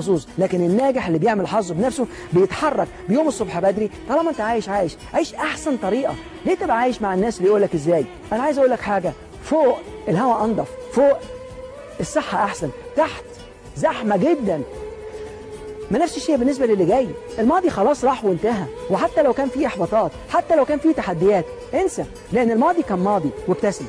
محظوظ لكن الناجح اللي بيعمل حظه بنفسه بيتحرك بيوم الصبح بدري. طالما انت عايش عايش عيش احسن طريقة. ليه تبقى عايش مع الناس اللي يقول لك إزاي؟ أنا عايز أقول لك حاجة. فوق الهواء انضف. فوق الصحة احسن. تحت زحمة جدا. ما نفس الشيء بالنسبة للي جاي. الماضي خلاص راح وانتهى. وحتى لو كان فيه احباطات حتى لو كان فيه تحديات انسى. لأن الماضي كان ماضي وابتسم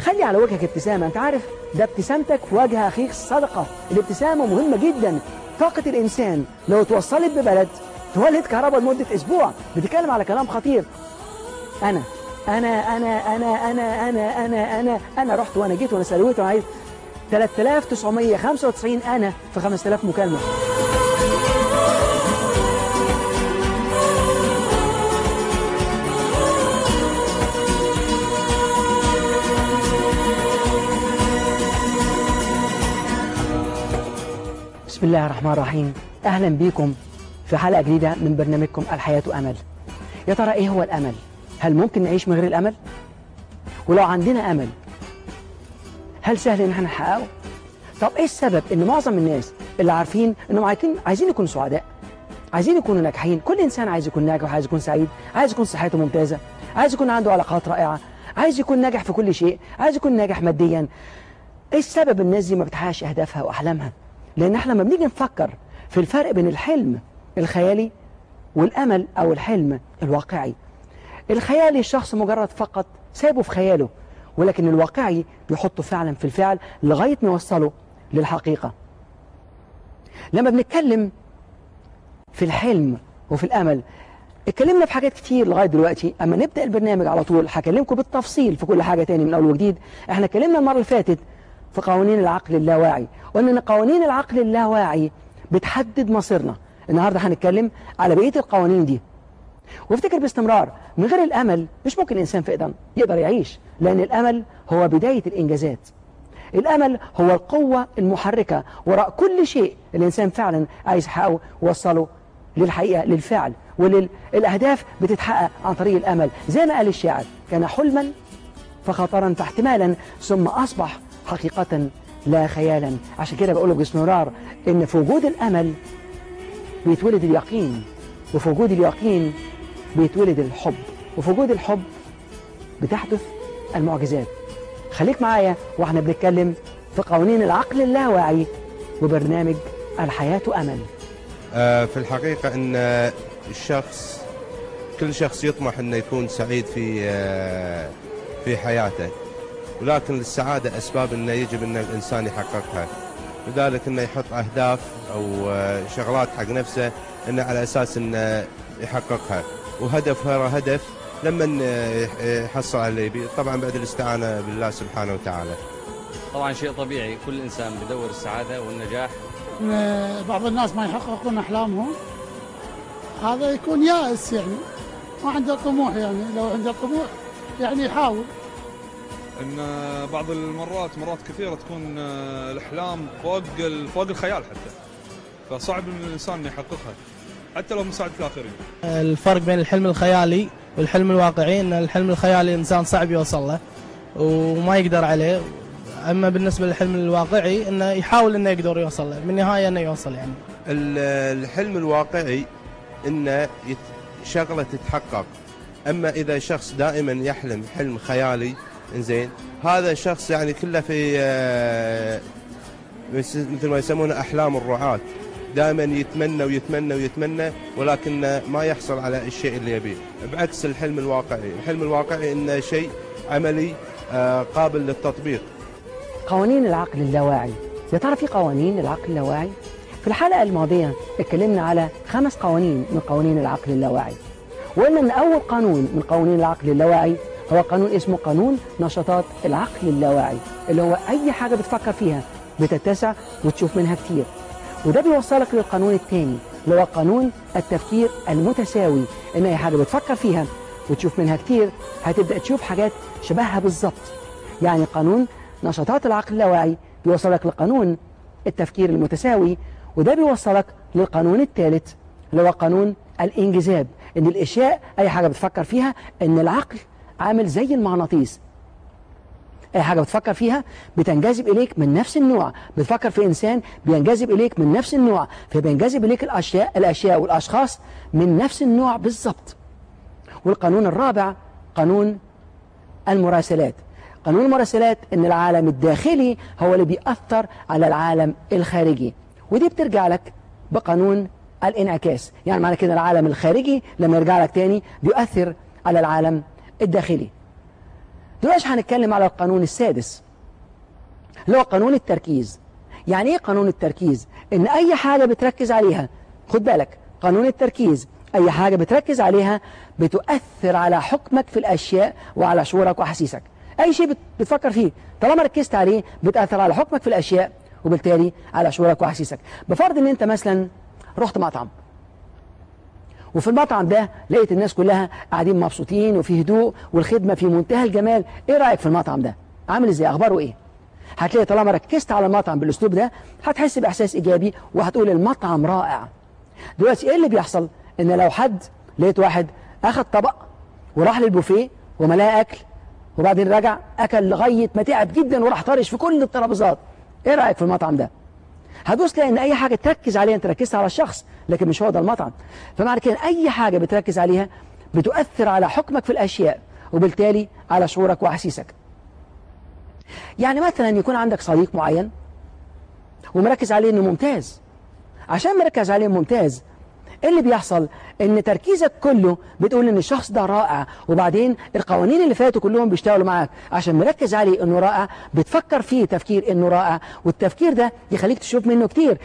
خلي على وجهك ابتسامة. أنت عارف ده ابتسامتك في وجه أخيك صدقة. الابتسامة مهمة جدا. طاقة الإنسان لو توصلت ببلد تولد كهرباء لمدة أسبوع. بتتكلم على كلام خطير. أنا أنا أنا أنا أنا أنا أنا أنا أنا رحت وأنا جيت وأنا سلويت وأنا عايز 3995 أنا في 5000 مكالمة. بسم الله الرحمن الرحيم أهلا بكم في حلقة جديدة من برنامجكم الحياة أمل يا ترى إيه هو الأمل؟ هل ممكن نعيش من غير الأمل؟ ولو عندنا أمل هل سهل إن إحنا نحققه؟ طب إيه السبب إن معظم الناس اللي عارفين إنهم عايزين عايزين يكونوا سعداء عايزين يكونوا ناجحين كل إنسان عايز يكون ناجح وعايز يكون سعيد عايز يكون صحته ممتازة عايز يكون عنده علاقات رائعة عايز يكون ناجح في كل شيء عايز يكون ناجح ماديا إيه السبب الناس دي ما بتحققش أهدافها وأحلامها لأن إحنا لما بنيجي نفكر في الفرق بين الحلم الخيالي والأمل أو الحلم الواقعي. الخيالي الشخص مجرد فقط سايبه في خياله ولكن الواقعي بيحطه فعلا في الفعل لغاية ما يوصله للحقيقة. لما بنتكلم في الحلم وفي الأمل اتكلمنا في حاجات كتير لغاية دلوقتي. أما نبدأ البرنامج على طول هكلمكم بالتفصيل في كل حاجة تاني من أول وجديد. إحنا اتكلمنا المرة اللي فاتت في قوانين العقل اللاواعي. وإن قوانين العقل اللاواعي بتحدد مصيرنا. النهاردة هنتكلم على بقية القوانين دي. وافتكر باستمرار من غير الأمل مش ممكن الانسان فقدا يقدر يعيش لأن الأمل هو بداية الإنجازات. الأمل هو القوة المحركة وراء كل شيء الإنسان فعلا عايز يحققه ووصله للحقيقة للفعل وللأهداف بتتحقق عن طريق الأمل. زي ما قال الشاعر كان حلما فخطرا فاحتمالا ثم أصبح حقيقة لا خيالا. عشان كده بقول باستمرار إن في وجود الأمل بيتولد اليقين وفي وجود اليقين بيتولد الحب وفي وجود الحب بتحدث المعجزات. خليك معايا وإحنا بنتكلم في قوانين العقل اللاواعي وبرنامج الحياة أمل. في الحقيقة أن الشخص كل شخص يطمح أنه يكون سعيد في في حياته. ولكن السعادة أسباب أنه يجب أن الإنسان يحققها. لذلك أنه يحط أهداف أو شغلات حق نفسه أنه على أساس أنه يحققها. وهدف ورا هدف لما يحصل على اللي يبي. طبعا بعد الاستعانة بالله سبحانه وتعالى. طبعا شيء طبيعي. كل إنسان بدور السعادة والنجاح. بعض الناس ما يحققون أحلامهم. هذا يكون يائس يعني. ما عنده طموح يعني. لو عنده طموح يعني يحاول. إن بعض المرات مرات كثيرة تكون الأحلام فوق فوق الخيال حتى. فصعب إن الإنسان إنه يحققها حتى لو مساعد الآخرين. الفرق بين الحلم الخيالي والحلم الواقعي إن الحلم الخيالي الانسان صعب يوصل له وما يقدر عليه. أما بالنسبة للحلم الواقعي إنه يحاول إنه يقدر يوصل له بالنهايه إنه يوصل يعني. ال- الحلم الواقعي إنه يت- شغلة تتحقق. أما إذا شخص دائما يحلم حلم خيالي إنزين. هذا شخص يعني كله في آه، مثل ما يسمونه أحلام الرعاة. دائما يتمنى ويتمنى ويتمنى ولكن ما يحصل على الشيء اللي يبيه. بعكس الحلم الواقعي. الحلم الواقعي انه شيء عملي آه، قابل للتطبيق. قوانين العقل اللاواعي. يا ترى في قوانين العقل اللاواعي؟ في الحلقة الماضية اتكلمنا على خمس قوانين من قوانين العقل اللاواعي. وقلنا ان أول قانون من قوانين العقل اللاواعي هو قانون اسمه قانون نشاطات العقل اللاواعي اللي هو أي حاجة بتفكر فيها بتتسع وتشوف منها كتير. وده بيوصلك للقانون الثاني اللي هو قانون التفكير المتساوي إن أي حاجة بتفكر فيها وتشوف منها كتير هتبدأ تشوف حاجات شبهها بالظبط. يعني قانون نشاطات العقل اللاواعي بيوصلك لقانون التفكير المتساوي وده بيوصلك للقانون الثالث اللي هو قانون الانجذاب إن الاشياء أي حاجة بتفكر فيها إن العقل عامل زي المغناطيس. أي حاجة بتفكر فيها بتنجذب إليك من نفس النوع. بتفكر في إنسان بينجذب إليك من نفس النوع فبينجذب إليك الأشياء الأشياء والأشخاص من نفس النوع بالضبط. والقانون الرابع قانون المراسلات. قانون المراسلات إن العالم الداخلي هو اللي بيأثر على العالم الخارجي. ودي بترجع لك بقانون الانعكاس. يعني معنى كده العالم الخارجي لما يرجع لك تاني بيؤثر على العالم الداخلي. دلوقتي هنتكلم على القانون السادس اللي هو قانون التركيز. يعني إيه قانون التركيز؟ إن أي حاجة بتركز عليها خد بالك قانون التركيز أي حاجة بتركز عليها بتؤثر على حكمك في الأشياء وعلى شعورك وأحاسيسك. أي شيء بت- بتفكر فيه طالما ركزت عليه بتأثر على حكمك في الأشياء وبالتالي على شعورك وأحاسيسك. بفرض إن أنت مثلا رحت مطعم وفي المطعم ده لقيت الناس كلها قاعدين مبسوطين وفي هدوء والخدمة في منتهى الجمال. إيه رأيك في المطعم ده؟ عامل إزاي؟ اخباره إيه؟ هتلاقي طالما ركزت على المطعم بالاسلوب ده هتحس بإحساس إيجابي وهتقول المطعم رائع. دلوقتي إيه اللي بيحصل؟ إن لو حد لقيت واحد أخد طبق وراح للبوفيه وملاه أكل وبعدين رجع أكل لغاية ما تعب جدا وراح طرش في كل الترابيزات. إيه رأيك في المطعم ده؟ تلاقي ان أي حاجة تركز عليها أنت ركزت على الشخص لكن مش هو ده المطعم. فمعنى كده أي حاجة بتركز عليها بتؤثر على حكمك في الأشياء وبالتالي على شعورك وأحاسيسك. يعني مثلا يكون عندك صديق معين ومركز عليه إنه ممتاز. عشان مركز عليه ممتاز إيه اللي بيحصل؟ إن تركيزك كله بتقول إن الشخص ده رائع وبعدين القوانين اللي فاتوا كلهم بيشتغلوا معاك. عشان مركز عليه إنه رائع بتفكر فيه تفكير إنه رائع والتفكير ده يخليك تشوف منه كتير.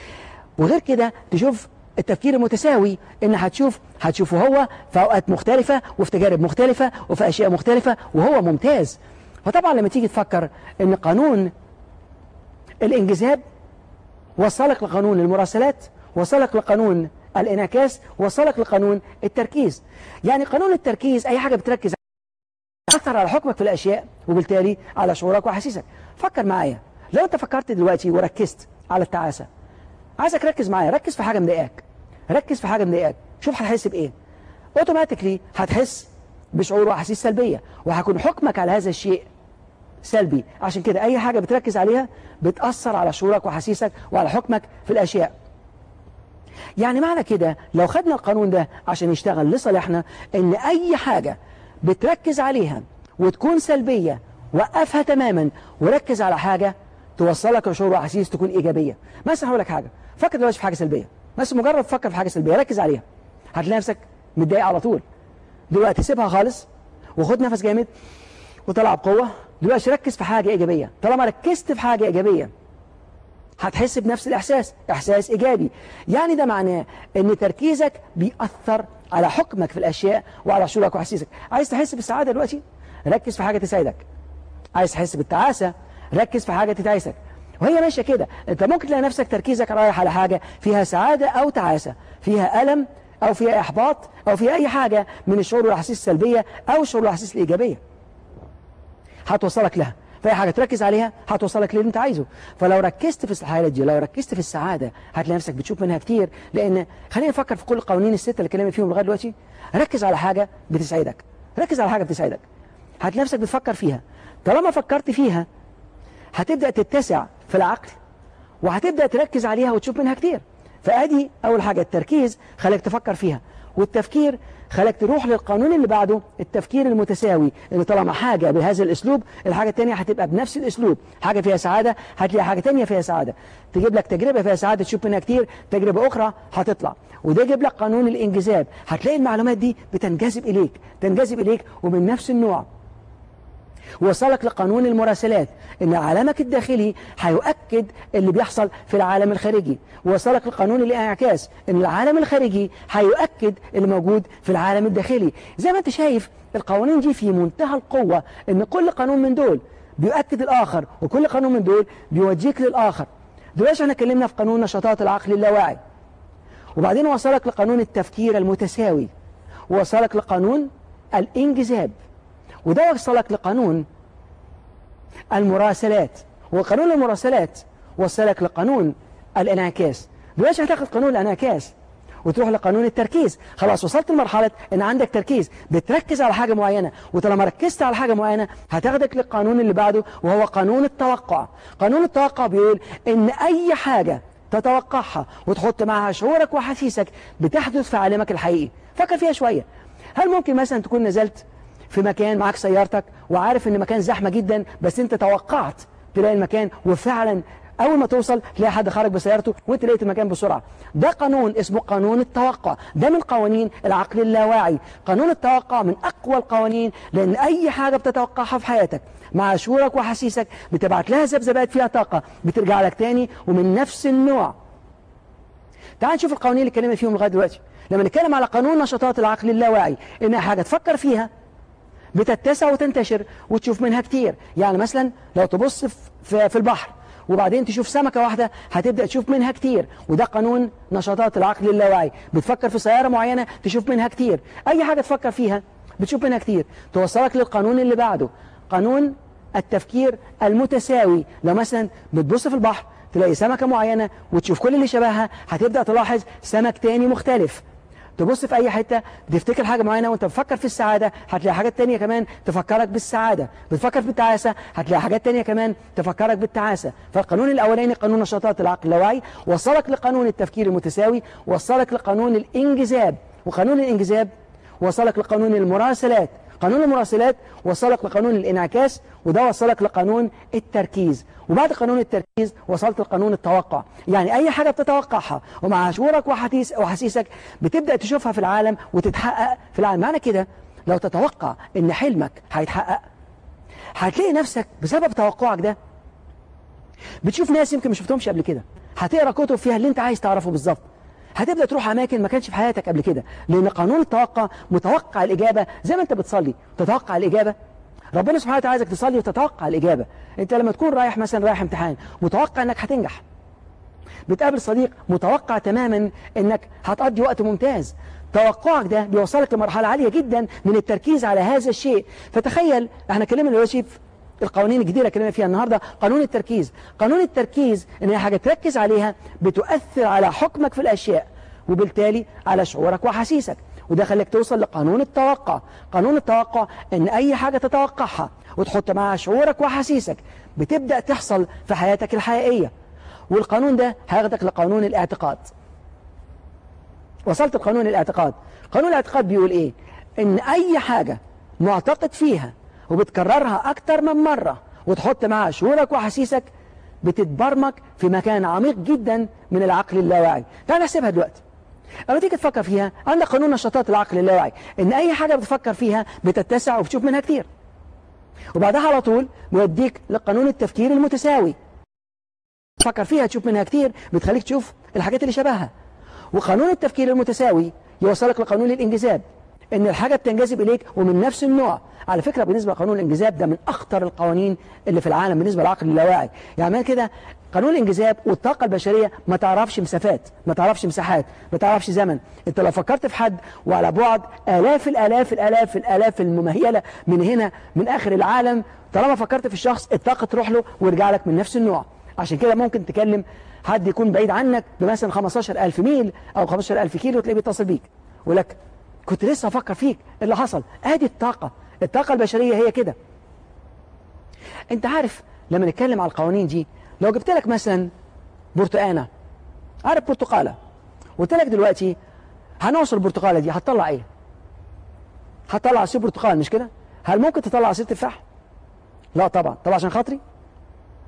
وغير كده تشوف التفكير المتساوي إن هتشوف هتشوفه هو في أوقات مختلفة وفي تجارب مختلفة وفي أشياء مختلفة وهو ممتاز. فطبعا لما تيجي تفكر إن قانون الإنجذاب وصلك لقانون المراسلات وصلك لقانون الانعكاس وصلك لقانون التركيز. يعني قانون التركيز أي حاجة بتركز أثر على حكمك في الأشياء وبالتالي على شعورك وأحاسيسك فكر معايا. لو أنت فكرت دلوقتي وركزت على التعاسة عايزك ركز معايا. ركز في حاجة مضايقاك. ركز في حاجة مضايقاك. شوف هتحس بإيه. اوتوماتيكلي هتحس بشعور وأحاسيس سلبية وهيكون حكمك على هذا الشيء سلبي. عشان كده أي حاجة بتركز عليها بتأثر على شعورك وأحاسيسك وعلى حكمك في الأشياء. يعني معنى كده لو خدنا القانون ده عشان يشتغل لصالحنا إن أي حاجة بتركز عليها وتكون سلبية وقفها تماما وركز على حاجة توصلك لشعور واحاسيس تكون إيجابية. مثلا هقول لك حاجة فكر دلوقتي في حاجة سلبية. بس مجرد فكر في حاجة سلبية ركز عليها. هتلاقي نفسك متضايق على طول. دلوقتي سيبها خالص وخد نفس جامد وطلع بقوة. دلوقتي ركز في حاجة إيجابية. طالما ركزت في حاجة إيجابية هتحس بنفس الإحساس إحساس إيجابي. يعني ده معناه أن تركيزك بيأثر على حكمك في الأشياء وعلى شعورك وأحاسيسك عايز تحس بالسعادة دلوقتي؟ ركز في حاجة تسعدك عايز تحس بالتعاسة؟ ركز في حاجة تتعسك. وهي ماشية كده. أنت ممكن تلاقي نفسك تركيزك رايح على حاجة فيها سعادة أو تعاسة فيها ألم أو فيها إحباط أو فيها أي حاجة من الشعور والأحاسيس السلبية أو الشعور والأحاسيس الإيجابية. هتوصلك لها. فأي حاجة تركز عليها هتوصلك للي أنت عايزه. فلو ركزت في الحالة دي لو ركزت في السعادة هتلاقي نفسك بتشوف منها كتير. لأن خلينا نفكر في كل القوانين الستة اللي كلامي فيهم لغاية دلوقتي. ركز على حاجة بتسعدك. ركز على حاجة بتسعدك. هتلاقي نفسك بتفكر فيها. طالما فكرت فيها هتبدأ تتسع في العقل وهتبدأ تركز عليها وتشوف منها كتير. فأدي أول حاجة التركيز خليك تفكر فيها. والتفكير خليك تروح للقانون اللي بعده التفكير المتساوي اللي طالما حاجة بهذا الأسلوب الحاجة التانية هتبقى بنفس الأسلوب. حاجة فيها سعادة هتلاقي حاجة تانية فيها سعادة. تجيب لك تجربة فيها سعادة تشوف منها كتير تجربة أخرى هتطلع. وده يجيب لك قانون الإنجذاب. هتلاقي المعلومات دي بتنجذب إليك تنجذب إليك ومن نفس النوع. وصلك لقانون المراسلات إن عالمك الداخلي هيؤكد اللي بيحصل في العالم الخارجي. وصلك لقانون الانعكاس إن العالم الخارجي هيؤكد اللي موجود في العالم الداخلي. زي ما أنت شايف القوانين دي في منتهى القوة إن كل قانون من دول بيؤكد الآخر وكل قانون من دول بيوجهك للآخر. دلوقتي إحنا اتكلمنا في قانون نشاطات العقل اللاواعي. وبعدين وصلك لقانون التفكير المتساوي. ووصلك لقانون الانجذاب. وده وصلك لقانون. المراسلات وقانون المراسلات وصلك لقانون الانعكاس. دلوقتي هتاخد قانون الانعكاس وتروح لقانون التركيز. خلاص وصلت لمرحلة إن عندك تركيز بتركز على حاجة معينة وطالما ركزت على حاجة معينة هتاخدك للقانون اللي بعده وهو قانون التوقع. قانون التوقع بيقول إن أي حاجة تتوقعها وتحط معها شعورك وحسيسك بتحدث في عالمك الحقيقي. فكر فيها شوية. هل ممكن مثلا تكون نزلت في مكان معاك سيارتك وعارف إن مكان زحمة جدا بس أنت توقعت تلاقي المكان وفعلا أول ما توصل تلاقي حد خرج بسيارته وأنت لقيت المكان بسرعة. ده قانون اسمه قانون التوقع. ده من قوانين العقل اللاواعي. قانون التوقع من أقوى القوانين لأن أي حاجة بتتوقعها في حياتك مع شعورك وحسيسك بتبعت لها ذبذبات فيها طاقة بترجع لك تاني ومن نفس النوع. تعال نشوف القوانين اللي اتكلمنا فيهم لغاية دلوقتي. لما نتكلم على قانون نشاطات العقل اللاواعي إنها حاجة تفكر فيها بتتسع وتنتشر وتشوف منها كتير. يعني مثلا لو تبص في, البحر وبعدين تشوف سمكة واحدة هتبدأ تشوف منها كتير. وده قانون نشاطات العقل اللاواعي. بتفكر في سيارة معينة تشوف منها كتير. أي حاجة تفكر فيها بتشوف منها كتير. توصلك للقانون اللي بعده. قانون التفكير المتساوي. لو مثلا بتبص في البحر تلاقي سمكة معينة وتشوف كل اللي شبهها هتبدأ تلاحظ سمك تاني مختلف. تبص في أي حتة بتفتكر حاجة معينة وأنت بتفكر في السعادة هتلاقي حاجات تانية كمان تفكرك بالسعادة. بتفكر في التعاسة هتلاقي حاجات تانية كمان تفكرك بالتعاسة. فالقانون الأولاني قانون نشاطات العقل اللاواعي وصلك لقانون التفكير المتساوي وصلك لقانون الإنجذاب. وقانون الإنجذاب وصلك لقانون المراسلات. قانون المراسلات وصلك لقانون الانعكاس وده وصلك لقانون التركيز. وبعد قانون التركيز وصلت لقانون التوقع. يعني أي حاجة بتتوقعها ومع شعورك وحسيسك بتبدأ تشوفها في العالم وتتحقق في العالم. معنى كده لو تتوقع إن حلمك هيتحقق هتلاقي نفسك بسبب توقعك ده بتشوف ناس يمكن ما شفتهمش قبل كده. هتقرأ كتب فيها اللي أنت عايز تعرفه بالظبط. هتبدأ تروح أماكن ما كانش في حياتك قبل كده. لأن قانون التوقع متوقع الإجابة زي ما أنت بتصلي. تتوقع الإجابة؟ ربنا سبحانه وتعالى عايزك تصلي وتتوقع الإجابة. أنت لما تكون رايح مثلا رايح امتحان متوقع أنك هتنجح. بتقابل صديق متوقع تماما أنك هتقضي وقت ممتاز. توقعك ده بيوصلك لمرحلة عالية جدا من التركيز على هذا الشيء. فتخيل إحنا اتكلمنا دلوقتي في القوانين الجديدة اللي فيها النهاردة قانون التركيز. قانون التركيز إن هي حاجة تركز عليها بتؤثر على حكمك في الأشياء وبالتالي على شعورك وحسيسك وده خليك توصل لقانون التوقع. قانون التوقع إن أي حاجة تتوقعها وتحط معها شعورك وحسيسك بتبدأ تحصل في حياتك الحقيقية. والقانون ده هياخدك لقانون الاعتقاد. وصلت لقانون الاعتقاد. قانون الاعتقاد بيقول إيه؟ إن أي حاجة معتقد فيها وبتكررها أكتر من مرة. وتحط معها شعورك وحسيسك بتتبرمج في مكان عميق جدا من العقل اللاواعي. تعال نحسبها دلوقتي. لما تيجي تفكر فيها عندك قانون نشاطات العقل اللاواعي. إن أي حاجة بتفكر فيها بتتسع وبتشوف منها كتير. وبعدها على طول بيوديك لقانون التفكير المتساوي. تفكر فيها تشوف منها كتير بتخليك تشوف الحاجات اللي شبهها. وقانون التفكير المتساوي يوصلك لقانون الانجذاب. إن الحاجة بتنجذب إليك ومن نفس النوع. على فكرة بالنسبة لقانون الانجذاب ده من أخطر القوانين اللي في العالم بالنسبة للعقل اللاواعي. يعني كده قانون الانجذاب والطاقة البشرية ما تعرفش مسافات ما تعرفش مساحات ما تعرفش زمن. أنت لو فكرت في حد وعلى بعد آلاف الآلاف الآلاف الآلاف الممهيلة من هنا من آخر العالم طالما فكرت في الشخص الطاقة تروح له ويرجع لك من نفس النوع. عشان كده ممكن تكلم حد يكون بعيد عنك بمثلا 15000 ميل أو 15000 كيلو وتلاقيه بيتصل بيك. يقول لك كنت لسه أفكر فيك اللي حصل. ادي الطاقة. الطاقة البشرية هي كده. انت عارف لما نتكلم على القوانين دي لو جبت لك مثلا برتقانة عارف برتقالة؟ قلت لك دلوقتي هنوصل البرتقالة دي هتطلع إيه؟ هتطلع عصير برتقال مش كده؟ هل ممكن تطلع عصير تفاح؟ لا طبعا. طب عشان خاطري؟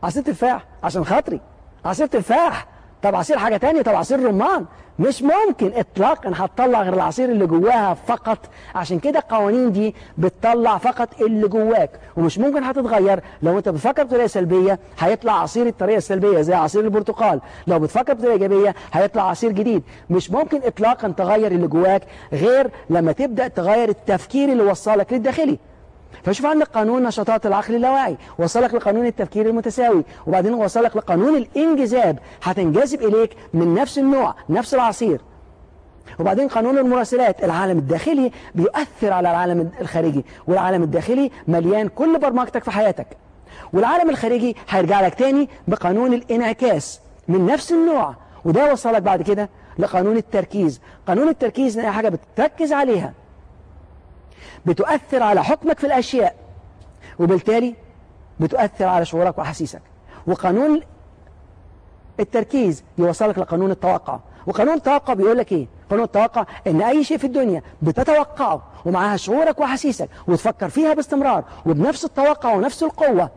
عصير تفاح. عشان خاطري. عصير تفاح. طب عصير حاجة تانية طب عصير رمان. مش ممكن اطلاقا هتطلع غير العصير اللي جواها فقط. عشان كده القوانين دي بتطلع فقط اللي جواك. ومش ممكن هتتغير. لو أنت بتفكر بطريقة سلبية هيطلع عصير الطريقة السلبية زي عصير البرتقال. لو بتفكر بطريقة إيجابية هيطلع عصير جديد. مش ممكن اطلاقا تغير اللي جواك غير لما تبدأ تغير التفكير اللي وصلك للداخلي. فشوف عندك قانون نشاطات العقل اللاواعي وصلك لقانون التفكير المتساوي وبعدين وصلك لقانون الانجذاب هتنجذب إليك من نفس النوع نفس العصير. وبعدين قانون المراسلات العالم الداخلي بيؤثر على العالم الخارجي والعالم الداخلي مليان كل برمجتك في حياتك. والعالم الخارجي هيرجع لك تاني بقانون الانعكاس من نفس النوع وده وصلك بعد كده لقانون التركيز. قانون التركيز إن حاجة بتركز عليها. بتؤثر على حكمك في الأشياء وبالتالي بتؤثر على شعورك وأحاسيسك. وقانون التركيز يوصلك لقانون التوقع. وقانون التوقع بيقول لك إيه؟ قانون التوقع إن أي شيء في الدنيا بتتوقعه ومعها شعورك وأحاسيسك وتفكر فيها باستمرار وبنفس التوقع ونفس القوة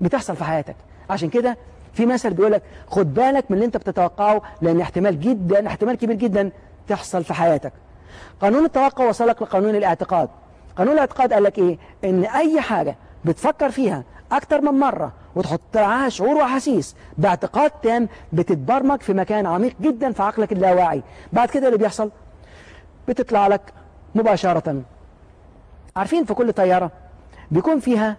بتحصل في حياتك. عشان كده في مثل بيقول لك خد بالك من اللي أنت بتتوقعه لأن احتمال جدا احتمال كبير جدا تحصل في حياتك. قانون التوقع وصلك لقانون الاعتقاد. قانون الاعتقاد قال لك إيه؟ إن أي حاجة بتفكر فيها أكتر من مرة وتحط معاها شعور وأحاسيس باعتقاد تام بتتبرمج في مكان عميق جدا في عقلك اللاواعي. بعد كده اللي بيحصل؟ بتطلع لك مباشرة. عارفين في كل طيارة بيكون فيها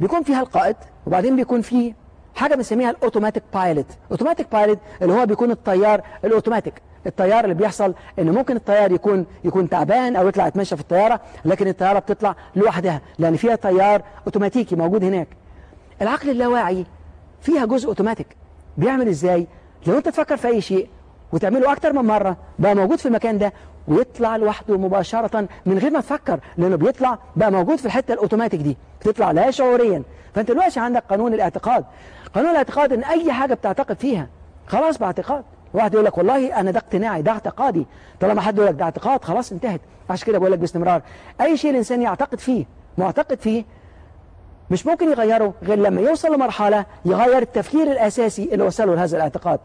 بيكون فيها القائد وبعدين بيكون فيه حاجة بنسميها الأوتوماتيك بايلوت. أوتوماتيك بايلوت اللي هو بيكون الطيار الأوتوماتيك. الطيار اللي بيحصل إن ممكن الطيار يكون يكون تعبان أو يطلع يتمشى في الطيارة لكن الطيارة بتطلع لوحدها لأن فيها طيار أوتوماتيكي موجود هناك. العقل اللاواعي فيها جزء أوتوماتيك. بيعمل إزاي؟ لو أنت تفكر في أي شيء وتعمله أكتر من مرة بقى موجود في المكان ده ويطلع لوحده مباشرة من غير ما تفكر لأنه بيطلع بقى موجود في الحتة الأوتوماتيك دي بتطلع لا شعوريا. فأنت دلوقتي عندك قانون الاعتقاد. قانون الاعتقاد إن أي حاجة بتعتقد فيها خلاص باعتقاد. واحد يقول لك والله أنا ده اقتناعي ده اعتقادي. طالما حد يقول لك ده اعتقاد خلاص انتهت. عشان كده بقول لك باستمرار. أي شيء الإنسان يعتقد فيه معتقد فيه مش ممكن يغيره غير لما يوصل لمرحلة يغير التفكير الأساسي اللي وصله لهذا الاعتقاد.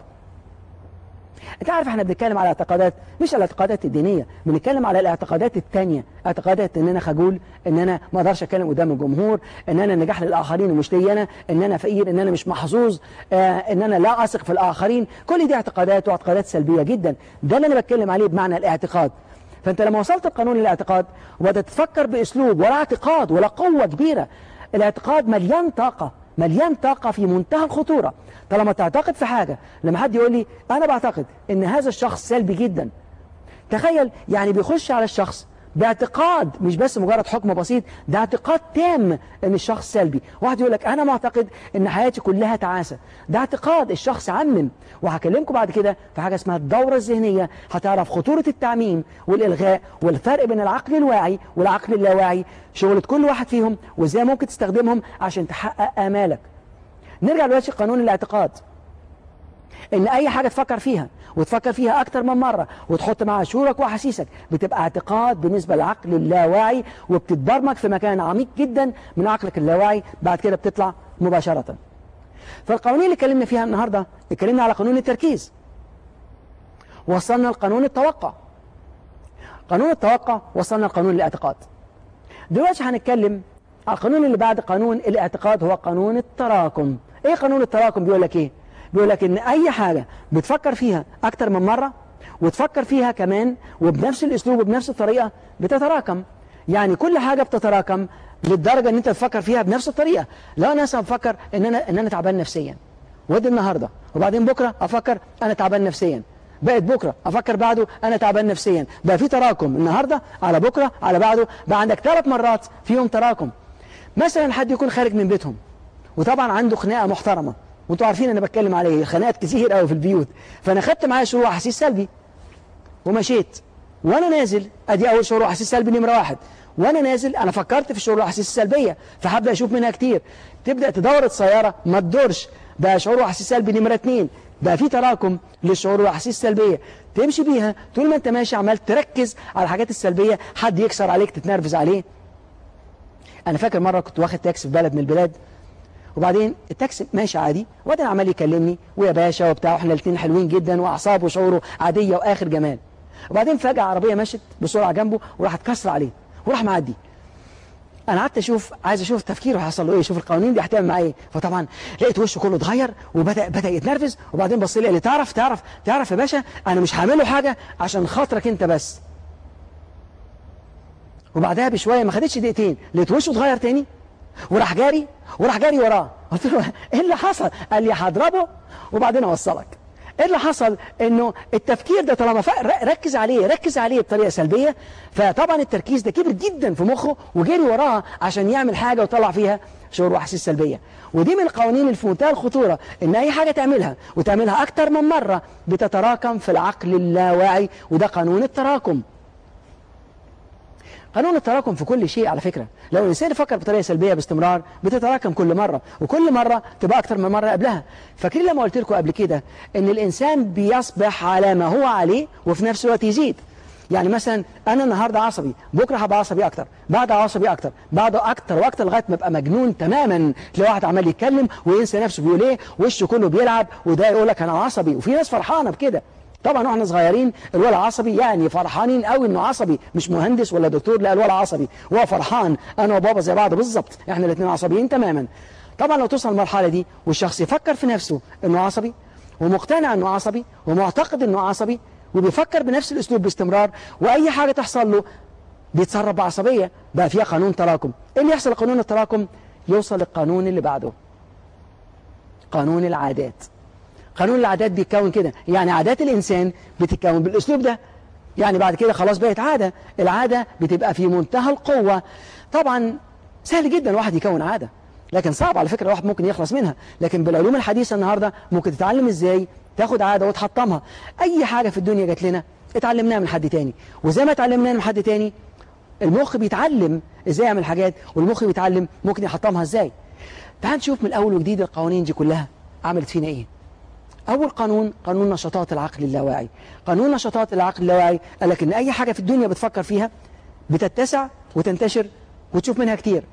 انت عارف إحنا بنتكلم على اعتقادات مش على الاعتقادات الدينية بنتكلم على الاعتقادات التانية. اعتقادات إن أنا خجول إن أنا ما أقدرش أتكلم قدام الجمهور إن أنا نجاح للآخرين ومش لي أنا إن أنا فقير إن أنا مش محظوظ آه إن أنا لا أثق في الآخرين. كل دي اعتقادات واعتقادات سلبية جدا. ده اللي أنا بتكلم عليه بمعنى الاعتقاد. فأنت لما وصلت لقانون الاعتقاد وبدأت تفكر بأسلوب ولا اعتقاد ولا قوة كبيرة الاعتقاد مليان طاقة. مليان طاقة في منتهى الخطورة. طالما تعتقد في حاجة لما حد يقول لي أنا بعتقد إن هذا الشخص سلبي جدا. تخيل يعني بيخش على الشخص باعتقاد مش بس مجرد حكم بسيط ده اعتقاد تام إن الشخص سلبي. واحد يقول لك أنا معتقد إن حياتي كلها تعاسة. ده اعتقاد الشخص عمم. وهكلمكم بعد كده في حاجة اسمها الدورة الذهنية. هتعرف خطورة التعميم والإلغاء والفرق بين العقل الواعي والعقل اللاواعي شغلة كل واحد فيهم وإزاي ممكن تستخدمهم عشان تحقق آمالك. نرجع دلوقتي لقانون الاعتقاد. إن أي حاجة تفكر فيها وتفكر فيها أكتر من مرة وتحط معها شعورك واحاسيسك بتبقى اعتقاد بالنسبة للعقل اللاواعي وبتتبرمج في مكان عميق جدا من عقلك اللاواعي بعد كده بتطلع مباشرة. فالقوانين اللي اتكلمنا فيها النهاردة اتكلمنا على قانون التركيز. وصلنا لقانون التوقع. قانون التوقع وصلنا لقانون الاعتقاد. دلوقتي هنتكلم على القانون اللي بعد قانون الاعتقاد هو قانون التراكم. إيه قانون التراكم؟ بيقول لك إيه؟ بيقول لك إن أي حاجة بتفكر فيها أكتر من مرة وتفكر فيها كمان وبنفس الأسلوب وبنفس الطريقة بتتراكم. يعني كل حاجة بتتراكم للدرجة إن أنت تفكر فيها بنفس الطريقة. لو أنا مثلا بفكر إن أنا إن أنا تعبان نفسيا. ودي النهاردة. وبعدين بكرة أفكر أنا تعبان نفسيا. بقت بكرة أفكر بعده أنا تعبان نفسيا. بقى في تراكم النهاردة على بكرة على بعده. بقى عندك ثلاث مرات فيهم تراكم. مثلا حد يكون خارج من بيتهم وطبعا عنده خناقة محترمة. وانتوا عارفين أنا بتكلم على إيه؟ خناقات كتير قوي في البيوت. فانا خدت معايا شعور احاسيس سلبي. ومشيت. وأنا نازل. ادي اول شعور احاسيس سلبي نمرة واحد. وأنا نازل أنا فكرت في الشعور الاحاسيس السلبيه فهبدا أشوف منها كتير. تبدأ تدور السياره ما تدورش. بقى شعور احاسيس سلبي نمرة اتنين. بقى في تراكم للشعور والاحاسيس السلبيه تمشي بيها. طول ما انت ماشي عمال تركز على الحاجات السلبية حد يكسر عليك تتنرفز عليه. أنا فاكر مرة كنت واخد تاكسي في بلد من البلاد. وبعدين التاكسي ماشي عادي وبعدين عمال يكلمني ويا باشا وبتاع وإحنا الاثنين حلوين جدا واعصابه وشعوره عادية وآخر جمال. وبعدين فجأة عربية مشت بسرعة جنبه وراحت كسر عليه وراح معدي. أنا قعدت أشوف عايز أشوف تفكيره هيحصل له إيه شوف القوانين دي هتعمل معاه إيه. فطبعا لقيت وشه كله اتغير وبدا بدأ يتنرفز وبعدين بص لي قال لي تعرف تعرف تعرف يا باشا أنا مش هعمل له حاجة عشان خاطرك أنت بس. وبعدها بشوية ما خدتش دقيقتين لقيت وشه اتغير تاني وراح جاري وراح جاري وراه. قلت له إيه اللي حصل؟ قال لي هضربه وبعدين أوصلك. إيه اللي حصل؟ إنه التفكير ده طالما ركز عليه ركز عليه بطريقة سلبية فطبعا التركيز ده كبر جدا في مخه وجري وراها عشان يعمل حاجة وطلع فيها شعور واحاسيس سلبية. ودي من القوانين اللي في منتهى الخطورة إن أي حاجة تعملها وتعملها أكتر من مرة بتتراكم في العقل اللاواعي وده قانون التراكم. قانون التراكم في كل شيء على فكرة. لو الإنسان يفكر بطريقة سلبية باستمرار بتتراكم كل مرة وكل مرة تبقى أكتر من مرة قبلها. فاكرين لما قلت لكم قبل كده إن الإنسان بيصبح على ما هو عليه وفي نفس الوقت يزيد؟ يعني مثلا أنا النهاردة عصبي بكرة هبقى عصبي أكتر بعد عصبي أكتر بعده أكتر وأكتر لغاية ما أبقى مجنون تماما تلاقي واحد عمال يتكلم وينسى نفسه بيقول إيه؟ وشه كله بيلعب وده يقول لك أنا عصبي. وفي ناس فرحانة بكده. طبعا وإحنا صغيرين الولد عصبي يعني فرحانين قوي إنه عصبي مش مهندس ولا دكتور لا الولد عصبي. وهو فرحان أنا وبابا زي بعض بالظبط إحنا الاثنين عصبيين تماما. طبعا لو توصل المرحلة دي والشخص يفكر في نفسه إنه عصبي ومقتنع إنه عصبي ومعتقد إنه عصبي وبيفكر بنفس الأسلوب باستمرار وأي حاجة تحصل له بيتصرف بعصبية بقى فيها قانون تراكم. إيه اللي يحصل لقانون التراكم؟ يوصل للقانون اللي بعده قانون العادات. قانون العادات بيتكون كده. يعني عادات الإنسان بتتكون بالأسلوب ده. يعني بعد كده خلاص بقت عادة. العادة بتبقى في منتهى القوة. طبعا سهل جدا الواحد يكون عادة. لكن صعب على فكرة الواحد ممكن يخلص منها. لكن بالعلوم الحديثة النهاردة ممكن تتعلم إزاي تاخد عادة وتحطمها. أي حاجة في الدنيا جات لنا اتعلمناها من حد تاني. وزي ما اتعلمناها من حد تاني المخ بيتعلم إزاي يعمل حاجات والمخ بيتعلم ممكن يحطمها إزاي. تعال نشوف من الأول وجديد القوانين دي كلها عملت فينا إيه. أول قانون قانون نشاطات العقل اللاواعي. قانون نشاطات العقل اللاواعي قال لك إن أي حاجة في الدنيا بتفكر فيها بتتسع وتنتشر وتشوف منها كتير.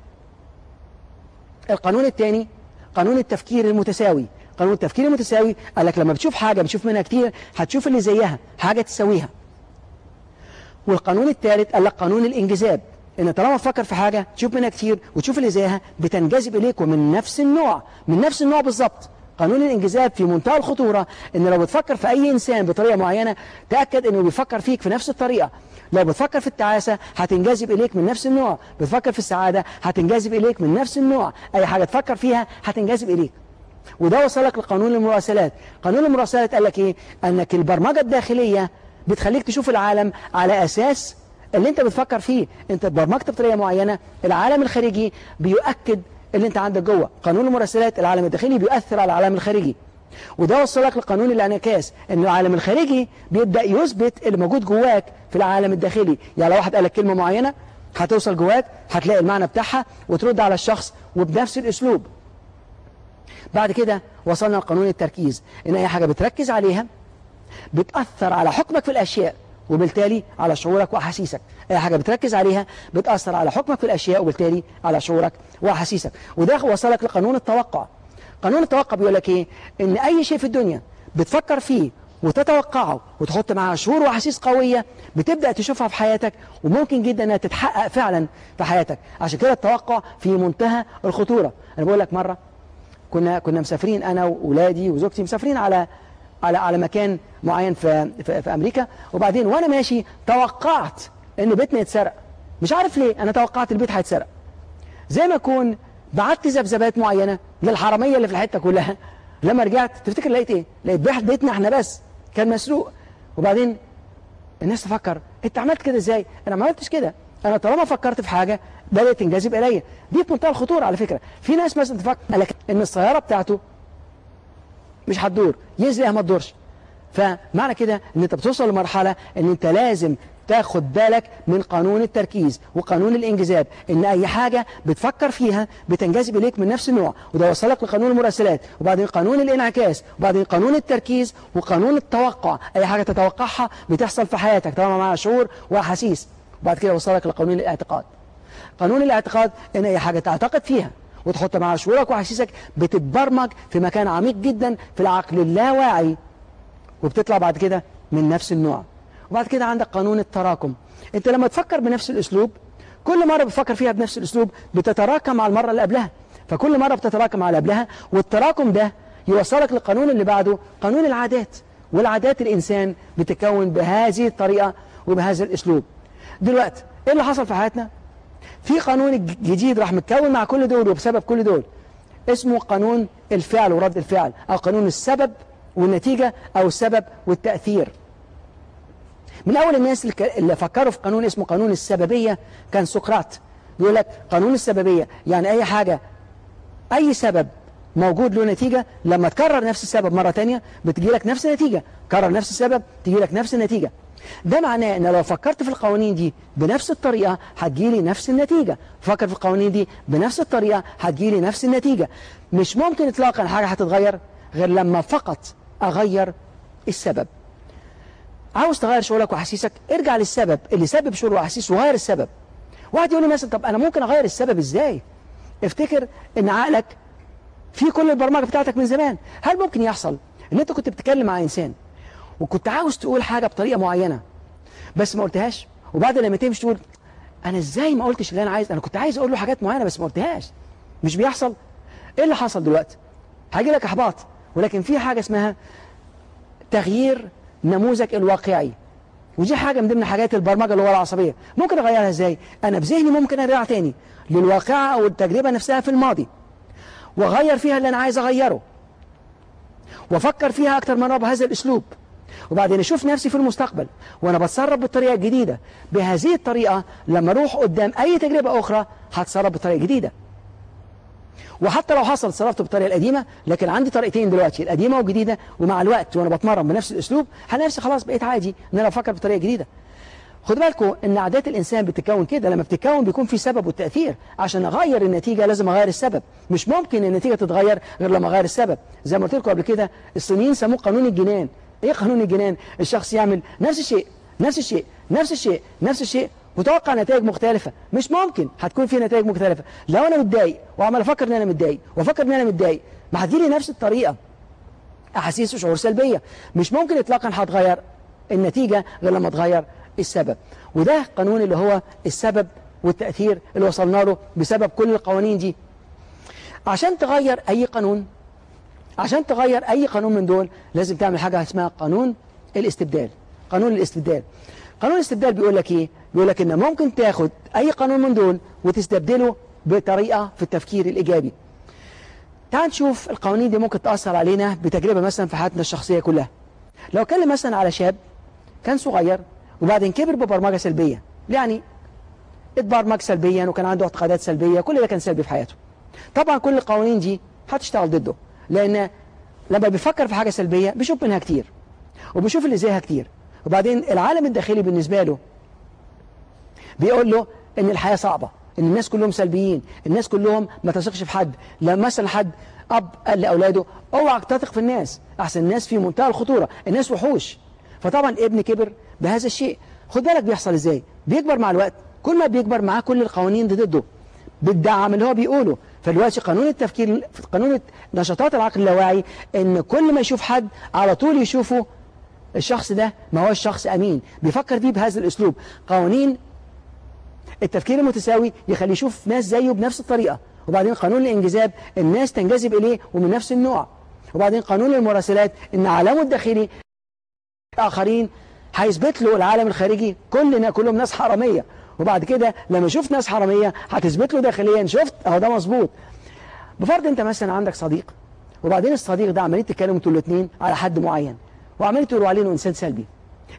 القانون الثاني قانون التفكير المتساوي. قانون التفكير المتساوي قال لك لما بتشوف حاجة بتشوف منها كتير هتشوف اللي زيها حاجة تساويها. والقانون الثالث قال لك قانون الانجذاب. إن طالما تفكر في حاجة تشوف منها كتير وتشوف اللي زيها بتنجذب إليك ومن نفس النوع من نفس النوع بالظبط. قانون الانجذاب في منتهى الخطورة إن لو بتفكر في أي إنسان بطريقة معينة تأكد إنه بيفكر فيك في نفس الطريقة. لو بتفكر في التعاسة هتنجذب إليك من نفس النوع. بتفكر في السعادة هتنجذب إليك من نفس النوع. أي حاجة تفكر فيها هتنجذب إليك. وده وصلك لقانون المراسلات. قانون المراسلات قال لك إيه؟ أنك البرمجة الداخلية بتخليك تشوف العالم على أساس اللي أنت بتفكر فيه. أنت اتبرمجت بطريقة معينة. العالم الخارجي بيؤكد اللي انت عندك جوه. قانون المراسلات العالم الداخلي بيؤثر على العالم الخارجي. وده وصلك لقانون الانعكاس ان العالم الخارجي بيبدأ يثبت اللي موجود جواك في العالم الداخلي. يعني لو واحد قال لك كلمة معينة هتوصل جواك هتلاقي المعنى بتاعها وترد على الشخص وبنفس الأسلوب. بعد كده وصلنا لقانون التركيز. إن أي حاجة بتركز عليها بتأثر على حكمك في الأشياء. وبالتالي على شعورك وأحاسيسك. أي حاجة بتركز عليها بتأثر على حكمك في الأشياء وبالتالي على شعورك وأحاسيسك. وده وصلك لقانون التوقع. قانون التوقع بيقول لك إيه؟ إن أي شيء في الدنيا بتفكر فيه وتتوقعه وتحط معاه شعور وأحاسيس قوية بتبدأ تشوفها في حياتك وممكن جدا إنها تتحقق فعلا في حياتك. عشان كده التوقع في منتهى الخطورة. أنا بقول لك مرة كنا كنا مسافرين أنا واولادي وزوجتي مسافرين على على على مكان معين في, في في أمريكا. وبعدين وأنا ماشي توقعت إن بيتنا يتسرق. مش عارف ليه أنا توقعت البيت هيتسرق. زي ما أكون بعت ذبذبات معينة للحرامية اللي في الحتة كلها. لما رجعت تفتكر لقيت إيه؟ لقيت بيت بيتنا إحنا بس. كان مسروق. وبعدين الناس تفكر أنت عملت كده إزاي؟ أنا ما عملتش كده. أنا طالما فكرت في حاجة بدات تنجذب الي دي في منتهى الخطورة على فكرة. في ناس مثلا تفكر قال لك إن السيارة بتاعته مش هتدور. ينزل ما تدورش. فمعنى كده إن أنت بتوصل لمرحلة إن أنت لازم تاخد بالك من قانون التركيز وقانون الإنجذاب. إن أي حاجة بتفكر فيها بتنجذب إليك من نفس النوع. وده وصلك لقانون المراسلات. وبعدين قانون الانعكاس. وبعدين قانون التركيز وقانون التوقع. أي حاجة تتوقعها بتحصل في حياتك. طالما معها شعور واحاسيس وبعد كده وصلك لقانون الاعتقاد. قانون الاعتقاد إن أي حاجة تعتقد فيها وتحط معها شعورك وأحاسيسك بتتبرمج في مكان عميق جدا في العقل اللاواعي وبتطلع بعد كده من نفس النوع. وبعد كده عندك قانون التراكم. أنت لما تفكر بنفس الأسلوب كل مرة بتفكر فيها بنفس الأسلوب بتتراكم على المرة اللي قبلها. فكل مرة بتتراكم على قبلها والتراكم ده يوصلك للقانون اللي بعده قانون العادات. والعادات الإنسان بتكون بهذه الطريقة وبهذا الأسلوب. دلوقتي إيه اللي حصل في حياتنا؟ في قانون جديد راح متكون مع كل دول وبسبب كل دول. اسمه قانون الفعل ورد الفعل أو قانون السبب والنتيجة أو السبب والتأثير. من أول الناس اللي فكروا في قانون اسمه قانون السببية كان سقراط. بيقول لك قانون السببية يعني أي حاجة أي سبب موجود له نتيجة لما تكرر نفس السبب مرة تانية بتجي لك نفس النتيجة كرر نفس السبب تجي لك نفس النتيجة. ده معناه إن لو فكرت في القوانين دي بنفس الطريقة هتجيلي نفس النتيجة. فكر في القوانين دي بنفس الطريقة هتجيلي نفس النتيجة. مش ممكن اطلاقا حاجة هتتغير غير لما فقط أغير السبب. عاوز تغير شعورك وأحاسيسك؟ ارجع للسبب. اللي سبب شعور واحاسيس وغير السبب. واحد يقول لي مثلا طب أنا ممكن أغير السبب إزاي؟ افتكر إن عقلك في كل البرمجة بتاعتك من زمان. هل ممكن يحصل إن أنت كنت بتتكلم مع إنسان وكنت عاوز تقول حاجة بطريقة معينة بس ما قلتهاش. وبعد لما تمشي تقول أنا إزاي ما قلتش اللي أنا عايز؟ أنا كنت عايز أقول له حاجات معينة بس ما قلتهاش. مش بيحصل. إيه اللي حصل دلوقتي؟ هيجي لك أحباط. ولكن في حاجة اسمها تغيير نموذج الواقعي. ودي حاجة من ضمن حاجات البرمجة اللي هو العصبية. ممكن أغيرها إزاي؟ أنا بذهني ممكن أرجع تاني للواقعة أو التجربة نفسها في الماضي. وأغير فيها اللي أنا عايز أغيره. وأفكر فيها أكتر مرة بهذا الأسلوب. وبعدين أشوف نفسي في المستقبل وأنا بتصرف بالطريقة الجديدة بهذه الطريقة لما أروح قدام أي تجربة أخرى هتصرف بطريقة جديدة. وحتى لو حصل صرفت بالطريقة القديمة لكن عندي طريقتين دلوقتي القديمة والجديدة. ومع الوقت وأنا بتمرن بنفس الأسلوب هلاقي نفسي خلاص بقيت عادي إن أنا أفكر بطريقة جديدة. خد بالكم إن عادات الإنسان بتتكون كده. لما بتتكون بيكون في سبب والتاثير عشان أغير النتيجة لازم أغير السبب. مش ممكن النتيجة تتغير غير لما أغير السبب. زي ما قلت لكم قبل كده الصينيين سموه قانون الجنان. إيه قانون الجنان الشخص يعمل نفس الشيء نفس الشيء نفس الشيء نفس الشيء. متوقع نتائج مختلفة. مش ممكن هتكون في نتائج مختلفة. لو أنا متضايق وعمال أفكر إن أنا متضايق وأفكر إن أنا متضايق ما هتجيلي نفس الطريقة. أحاسيس وشعور سلبية. مش ممكن إطلاقا هتغير النتيجة غير لما تغير السبب. وده قانون اللي هو السبب والتأثير اللي وصلنا له بسبب كل القوانين دي. عشان تغير أي قانون عشان تغير أي قانون من دول لازم تعمل حاجة اسمها قانون الاستبدال. قانون الاستبدال. قانون الاستبدال بيقول لك إيه؟ بيقول لك إن ممكن تاخد أي قانون من دول وتستبدله بطريقة في التفكير الإيجابي. تعال نشوف القوانين دي ممكن تأثر علينا بتجربة مثلا في حياتنا الشخصية كلها. لو اتكلم مثلا على شاب كان صغير وبعدين كبر ببرمجة سلبية يعني اتبرمج سلبيا وكان عنده اعتقادات سلبية كل ده كان سلبي في حياته. طبعا كل القوانين دي هتشتغل ضده. لأن لما بيفكر في حاجة سلبية بيشوف منها كتير وبيشوف اللي زيها كتير. وبعدين العالم الداخلي بالنسبة له بيقول له إن الحياة صعبة إن الناس كلهم سلبيين الناس كلهم ما تثقش في حد. لما مثلا حد أب قال لأولاده أوعى تثق في الناس أحسن الناس في منتهى الخطورة الناس وحوش. فطبعا ابن كبر بهذا الشيء. خد بالك بيحصل إزاي؟ بيكبر مع الوقت. كل ما بيكبر معاه كل القوانين دي ضده. بالدعم اللي هو بيقوله. فدلوقتي قانون التفكير قانون نشاطات العقل اللاواعي إن كل ما يشوف حد على طول يشوفه الشخص ده ما هوش شخص أمين. بيفكر فيه بهذا الأسلوب. قوانين التفكير المتساوي يخليه يشوف ناس زيه بنفس الطريقة. وبعدين قانون الانجذاب الناس تنجذب إليه ومن نفس النوع. وبعدين قانون المراسلات إن عالمه الداخلي آخرين هيثبت له العالم الخارجي. كلنا كلهم ناس حرامية. وبعد كده لما يشوف ناس حرامية هتثبت له داخليا. شفت؟ أهو ده مظبوط. بفرض أنت مثلا عندك صديق وبعدين الصديق ده عمالين تتكلموا أنتوا الاثنين على حد معين وعمالين تقولوا عليه انه انسان سلبي.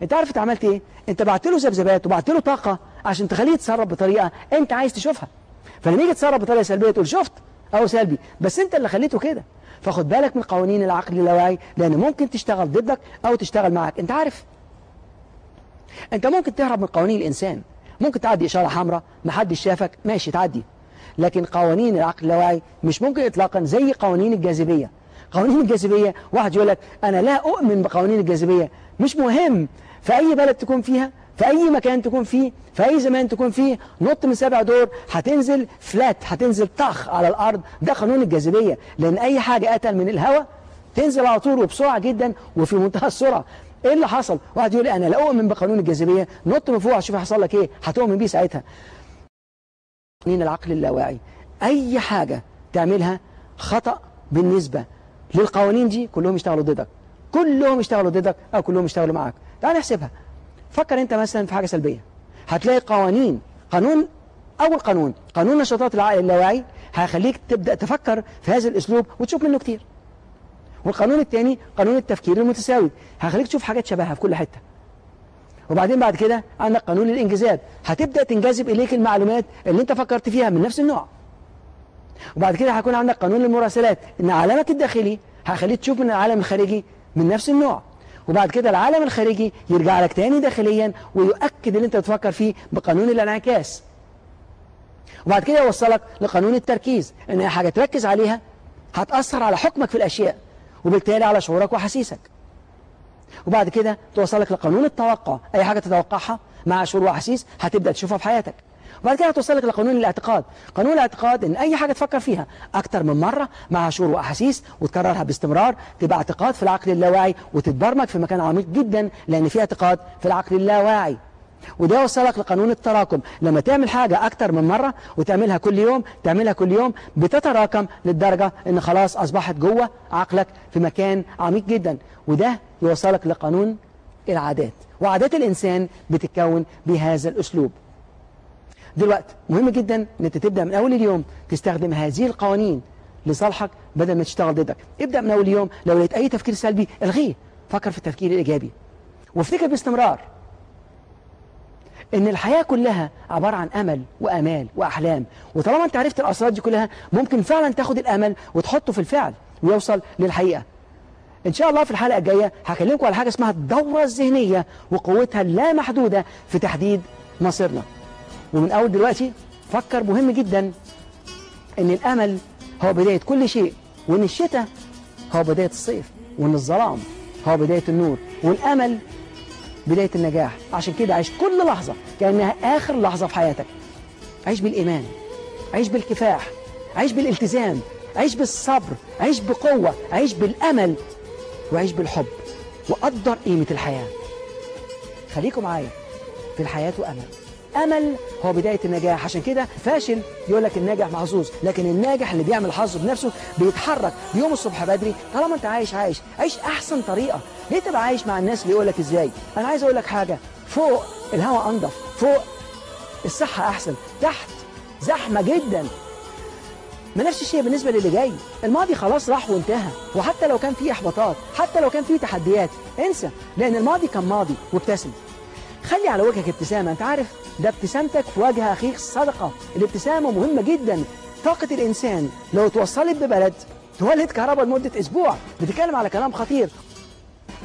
أنت عارف أنت عملت إيه؟ أنت بعت له ذبذبات وبعت له طاقة عشان تخليه يتصرف بطريقة أنت عايز تشوفها. فلما يجي يتصرف بطريقة سلبية تقول شفت؟ أهو سلبي. بس أنت اللي خليته كده. فخد بالك من قوانين العقل اللاواعي لأن ممكن تشتغل ضدك أو تشتغل معك أنت عارف. أنت ممكن تهرب من قوانين الإنسان. ممكن تعدي إشارة حمراء ما حدش شافك ماشي تعدي. لكن قوانين العقل اللاواعي مش ممكن اطلاقا زي قوانين الجاذبية. قوانين الجاذبية واحد يقول لك أنا لا أؤمن بقوانين الجاذبية. مش مهم. في أي بلد تكون فيها في أي مكان تكون فيه في أي زمان تكون فيه نط من سبع دور هتنزل فلات هتنزل طخ على الأرض. ده قانون الجاذبية. لأن أي حاجة اتقل من الهواء تنزل على طول وبسرعة جدا وفي منتهى السرعة. إيه اللي حصل؟ واحد يقول لي أنا لا اؤمن بقانون الجاذبية نط من فوق هشوف هيحصل لك إيه. هتؤمن بيه ساعتها. قوانين العقل اللاواعي. أي حاجة تعملها خطأ بالنسبة للقوانين دي كلهم يشتغلوا ضدك. كلهم يشتغلوا ضدك أو كلهم يشتغلوا معاك. تعال نحسبها. فكر أنت مثلا في حاجة سلبية. هتلاقي قوانين قانون أول قانون. قانون نشاطات العقل اللاواعي هيخليك تبدأ تفكر في هذا الأسلوب وتشوف منه كتير. والقانون الثاني قانون التفكير المتساوي. هيخليك تشوف حاجات شبهها في كل حتة. وبعدين بعد كده عندك قانون الانجذاب. هتبدأ تنجذب إليك المعلومات اللي انت فكرت فيها من نفس النوع. وبعد كده هيكون عندك قانون المراسلات. إن عالمك الداخلي هيخليك تشوف من العالم الخارجي من نفس النوع. وبعد كده العالم الخارجي يرجع لك تاني داخليا ويؤكد اللي انت بتفكر فيه بقانون الانعكاس. وبعد كده يوصلك لقانون التركيز. إن اي حاجة تركز عليها هتأثر على حكمك في الأشياء. وبالتالي على شعورك وحسيسك. وبعد كده توصلك لقانون التوقع. أي حاجة تتوقعها مع شعور واحاسيس هتبدأ تشوفها في حياتك. وبعد كده هتوصلك لقانون الاعتقاد. قانون الاعتقاد إن أي حاجة تفكر فيها أكتر من مرة مع شعور وأحاسيس وتكررها باستمرار تبقى اعتقاد في العقل اللاواعي وتتبرمج في مكان عميق جدا لأن في اعتقاد في العقل اللاواعي. وده يوصلك لقانون التراكم. لما تعمل حاجة أكتر من مرة وتعملها كل يوم تعملها كل يوم بتتراكم للدرجة إن خلاص أصبحت جوة عقلك في مكان عميق جدا. وده يوصلك لقانون العادات. وعادات الإنسان بتتكون بهذا الأسلوب. دلوقتي مهم جدا إن أنت تبدأ من أول اليوم تستخدم هذه القوانين لصالحك بدل ما تشتغل ضدك. ابدأ من أول اليوم لو لقيت أي تفكير سلبي ألغيه. فكر في التفكير الإيجابي. وافتكر باستمرار. إن الحياة كلها عبارة عن أمل وأمال وأحلام. وطالما أنت عرفت الأسرار دي كلها ممكن فعلا تاخد الأمل وتحطه في الفعل ويوصل للحقيقة. إن شاء الله في الحلقة الجاية هكلمكم على حاجة اسمها الدورة الذهنية وقوتها اللامحدوده في تحديد مصيرنا. ومن أول دلوقتي فكر مهم جدا إن الأمل هو بداية كل شيء وإن الشتاء هو بداية الصيف وإن الظلام هو بداية النور والأمل بداية النجاح. عشان كده عيش كل لحظة كأنها آخر لحظة في حياتك. عيش بالإيمان عيش بالكفاح عيش بالالتزام عيش بالصبر عيش بقوة عيش بالأمل وعيش بالحب. وقدر قيمة الحياة. خليكم معايا في الحياة أمل أمل هو بداية النجاح. عشان كده فاشل يقول لك الناجح محظوظ لكن الناجح اللي بيعمل حظه بنفسه بيتحرك بيوم الصبح بدري. طالما انت عايش عايش عيش أحسن طريقة. ليه تبقى عايش مع الناس؟ اللي يقول لك إزاي؟ أنا عايز أقول لك حاجة. فوق الهواء أنضف فوق الصحة أحسن تحت زحمة جدا. ما نفس الشيء بالنسبة للي جاي. الماضي خلاص راح وانتهى. وحتى لو كان فيه إحباطات حتى لو كان فيه تحديات انسى لأن الماضي كان ماضي وابتسم. خلي على وجهك ابتسامة. أنت عارف ده ابتسامتك في وجه أخيك صدقة. الابتسامة مهمة جدا. طاقة الإنسان لو توصلت ببلد تولد كهرباء لمدة أسبوع. بتتكلم على كلام خطير.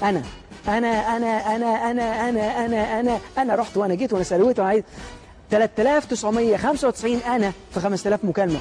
أنا أنا أنا أنا أنا أنا أنا أنا أنا رحت وأنا جيت وأنا سلويت وأنا عايز 3995 أنا في 5000 مكالمة.